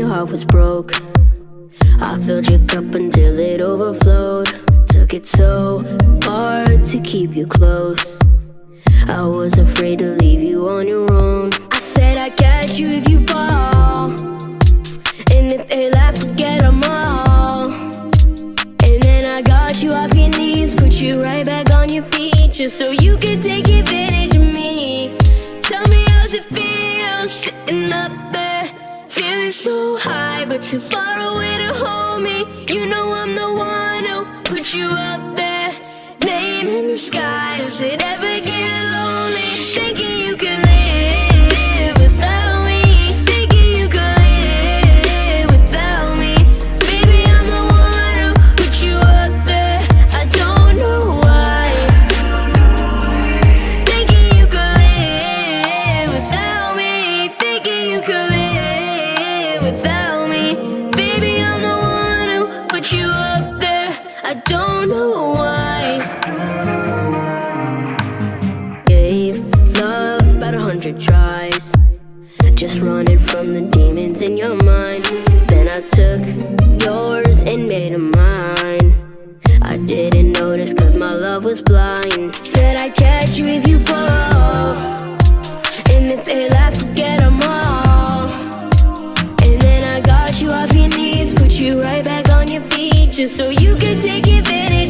heart was broke. I filled your cup until it overflowed. Took it so hard to keep you close. I was afraid to leave you on your own. I said I'd catch you if you fall. And if they laugh, forget them all. And then I got you off your knees, put you right back on your feet, just so you could take advantage feeling so high, but too far away to hold me. You know I'm the one who put you up there, name in the sky. Does it ever get lonely live me. Baby, I'm the one who put you up there. I don't know why. Gave love about a hundred tries. Just running from the demons in your mind. Then I took yours and made them mine. I didn't notice cause my love was blind. Said I'd catch you if you fall. Put you right back on your feet, just so you could take advantage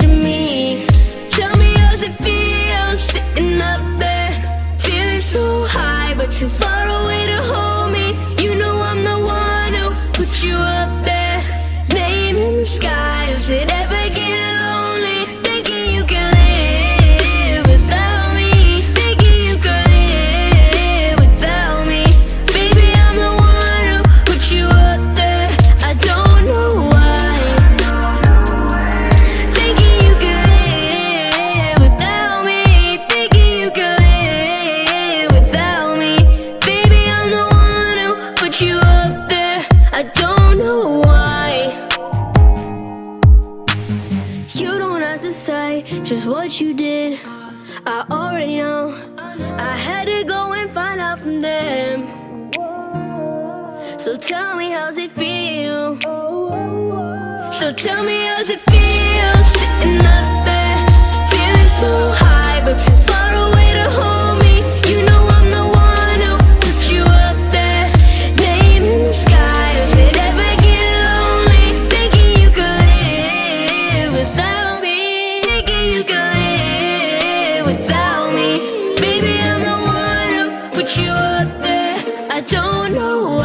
don't know why. You don't have to say just what you did. I already know. I had to go and find out from them. So tell me, how's it feel? So tell me how's it feel without me. Maybe I'm the one who put you up there. I don't know why.